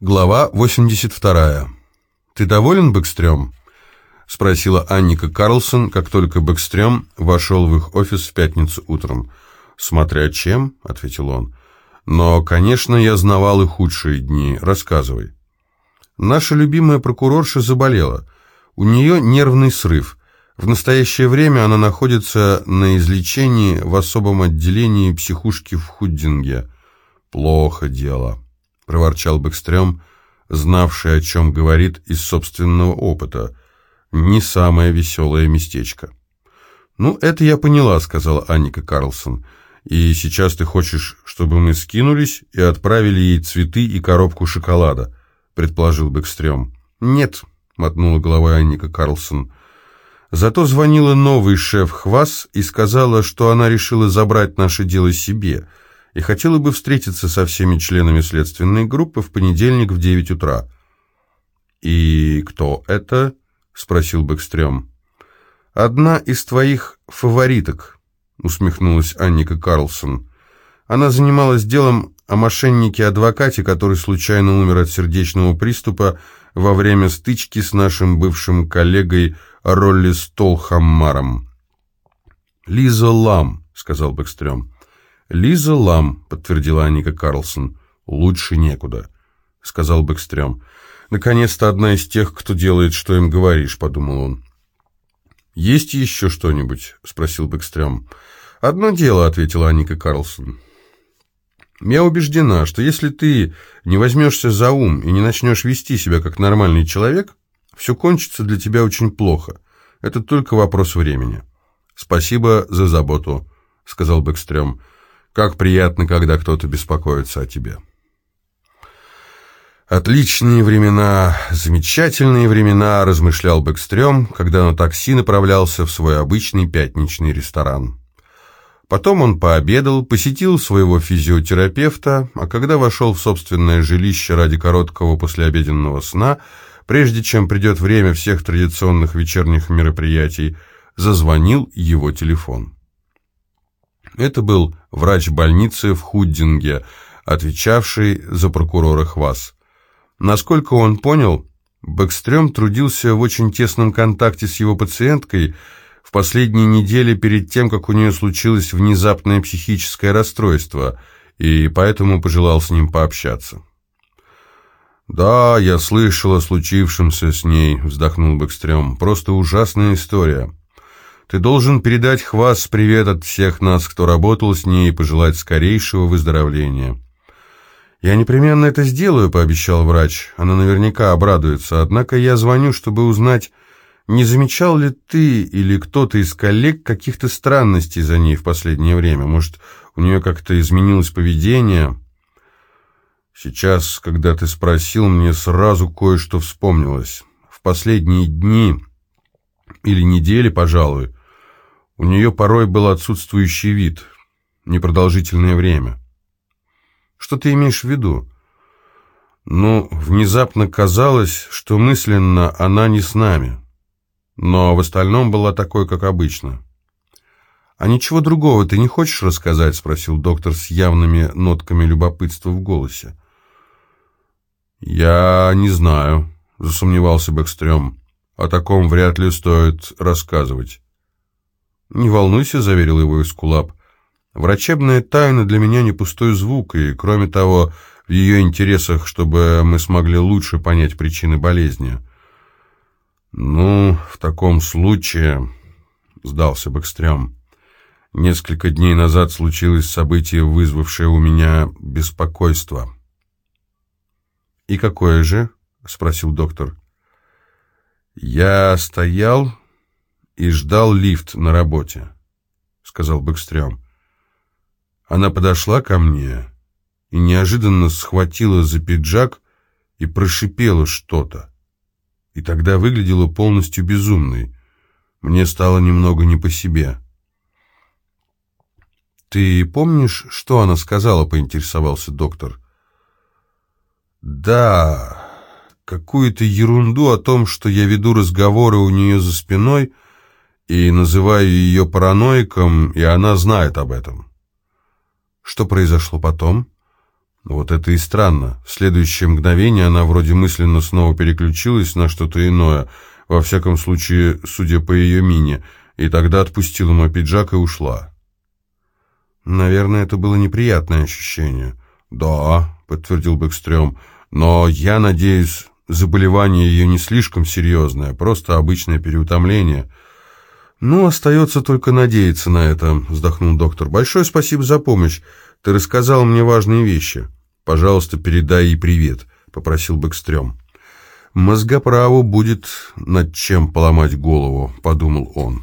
Глава 82. «Ты доволен, Бэкстрём?» — спросила Анника Карлсон, как только Бэкстрём вошел в их офис в пятницу утром. «Смотря чем», — ответил он. «Но, конечно, я знавал и худшие дни. Рассказывай». Наша любимая прокурорша заболела. У нее нервный срыв. В настоящее время она находится на излечении в особом отделении психушки в Худдинге. «Плохо дело», проворчал Бэкстрём, знавший, о чем говорит из собственного опыта. Не самое веселое местечко. «Ну, это я поняла», — сказала Анника Карлсон. «И сейчас ты хочешь, чтобы мы скинулись и отправили ей цветы и коробку шоколада», — предположил Бэкстрём. «Нет», — мотнула головой Анника Карлсон. Зато звонила новый шеф Хвас и сказала, что она решила забрать наше дело себе — и хотела бы встретиться со всеми членами следственной группы в понедельник в 9 утра. «И кто это?» — спросил Бэкстрём. «Одна из твоих фавориток», — усмехнулась Анника Карлсон. Она занималась делом о мошеннике-адвокате, который случайно умер от сердечного приступа во время стычки с нашим бывшим коллегой Ролли Столхаммаром. «Лиза Лам», — сказал Бэкстрём. «Лиза Лам», — подтвердила Аника Карлсон. «Лучше некуда», — сказал Бэкстрём. «Наконец-то одна из тех, кто делает, что им говоришь», — подумал он. «Есть еще что-нибудь?» — спросил Бэкстрём. «Одно дело», — ответила Аника Карлсон. «Я убеждена, что если ты не возьмешься за ум и не начнешь вести себя как нормальный человек, все кончится для тебя очень плохо. Это только вопрос времени». «Спасибо за заботу», — сказал Бэкстрём. Как приятно, когда кто-то беспокоится о тебе. «Отличные времена, замечательные времена», — размышлял Бэкстрём, когда на такси направлялся в свой обычный пятничный ресторан. Потом он пообедал, посетил своего физиотерапевта, а когда вошел в собственное жилище ради короткого послеобеденного сна, прежде чем придет время всех традиционных вечерних мероприятий, зазвонил его телефон. Это был врач больницы в Худдинге, отвечавший за прокурора Хвас. Насколько он понял, Бэкстрём трудился в очень тесном контакте с его пациенткой в последние недели перед тем, как у нее случилось внезапное психическое расстройство, и поэтому пожелал с ним пообщаться. «Да, я слышал о случившемся с ней», — вздохнул Бэкстрём. «Просто ужасная история. Ты должен передать Хвас привет от всех нас, кто работал с ней, и пожелать скорейшего выздоровления». «Я непременно это сделаю», — пообещал врач. «Она наверняка обрадуется. Однако я звоню, чтобы узнать, не замечал ли ты или кто-то из коллег каких-то странностей за ней в последнее время? Может, у нее как-то изменилось поведение?» «Сейчас, когда ты спросил, мне сразу кое-что вспомнилось. В последние дни или недели, пожалуй, у нее порой был отсутствующий вид, непродолжительное время. Что ты имеешь в виду? Ну, внезапно казалось, что мысленно она не с нами, но в остальном была такой, как обычно. «А ничего другого ты не хочешь рассказать?» — спросил доктор с явными нотками любопытства в голосе. «Я не знаю», — засомневался Бэкстрём. «О таком вряд ли стоит рассказывать». «Не волнуйся», — заверил его Эскулап. «Врачебная тайна для меня не пустой звук, и, кроме того, в ее интересах, чтобы мы смогли лучше понять причины болезни». «Ну, в таком случае...» — сдался Бэкстрём. «Несколько дней назад случилось событие, вызвавшее у меня беспокойство». «И какое же?» — спросил доктор. «Я стоял и ждал лифт на работе», — сказал Бэкстрём. Она подошла ко мне и неожиданно схватила за пиджак и прошипела что-то. И тогда выглядела полностью безумной. Мне стало немного не по себе. «Ты помнишь, что она сказала?» — поинтересовался доктор. «Да, какую-то ерунду о том, что я веду разговоры у нее за спиной», — и называю ее параноиком, и она знает об этом. Что произошло потом? Вот это и странно. В следующее мгновение она вроде мысленно снова переключилась на что-то иное, во всяком случае, судя по ее мине, и тогда отпустила мой пиджак и ушла. Наверное, это было неприятное ощущение. «Да», — подтвердил Бэкстрём, — «но я надеюсь, заболевание ее не слишком серьезное, просто обычное переутомление». «Ну, остается только надеяться на это», — вздохнул доктор. «Большое спасибо за помощь. Ты рассказал мне важные вещи. Пожалуйста, передай ей привет», — попросил Бэкстрём. «Мозгоправу будет над чем поломать голову», — подумал он.